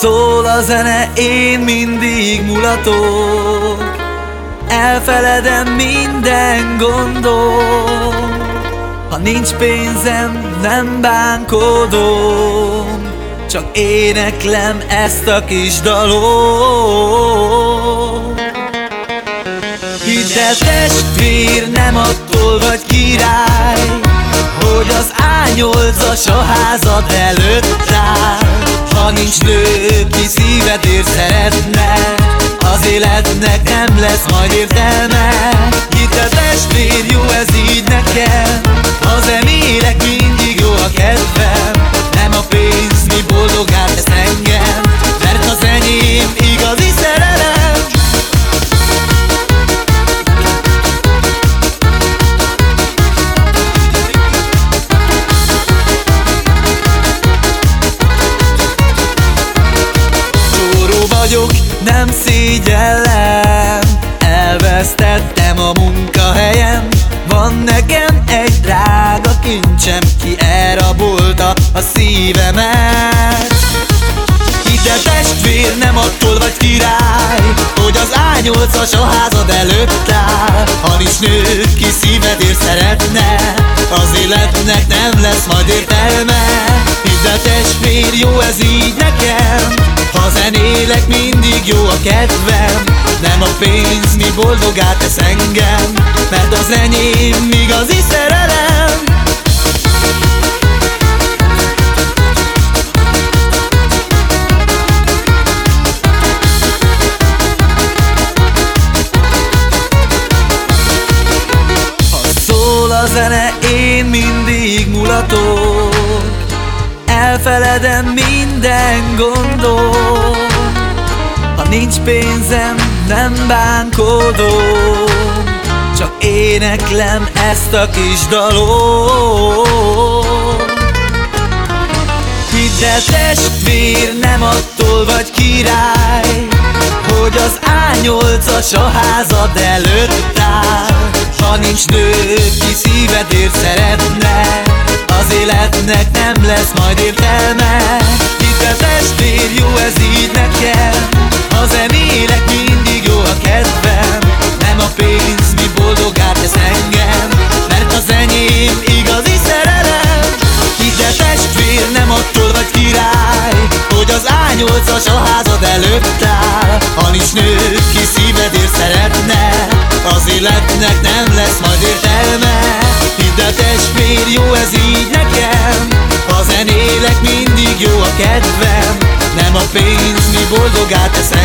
szól a zene, én mindig mulatok. Elfeledem minden gondom. Ha nincs pénzem, nem bánkodom. Csak éneklem ezt a kis dalom. Hidd el testvér, nem attól vagy király Hogy az ányolcas a házad előtt Ha nincs nő, ki szívedért szeretne. Az életnek nem lesz majd értelme. Hidd el testvér, jó ez így nekem vagyok, nem szégyellem. Elvesztettem a munkahelyem. Van nekem egy drága kincsem Ki elrabolta a szívemet. Ide testvér, nem attól vagy király Hogy az ányolcas a házad előtt áll. Ha nincs nő, ki szívedért szeretne Az életnek nem lesz majd értelme. Ide testvér, jó ez így ha zenélek mindig jó a kedvem. Nem a pénz, mi boldogát tesz engem Mert az enyém igazi szerelem. Ha szól a zene, én mindig mulatok Elfeledem minden gondom. Ha nincs pénzem, nem bánkodom. Csak éneklem ezt a kis dalom. Hidd el testvér, nem attól vagy király Hogy az ányolcas a házad előtt áll. Ha nincs nő, ki szívedért szeretne az életnek nem lesz majd értelme. Itt a testvér, jó ez így nekem. Ha zenélek mindig jó a kedvem. Nem a pénz, mi boldogát tesz engem. Mert az enyém igazi szerelem. Itt a testvér, nem attól vagy király Hogy az ányolcas a házad előtt áll. Ha nincs nő, testvér, jó ez így nekem. Ha zenélek mindig jó a kedvem. Nem a pénz, mi boldogát tesz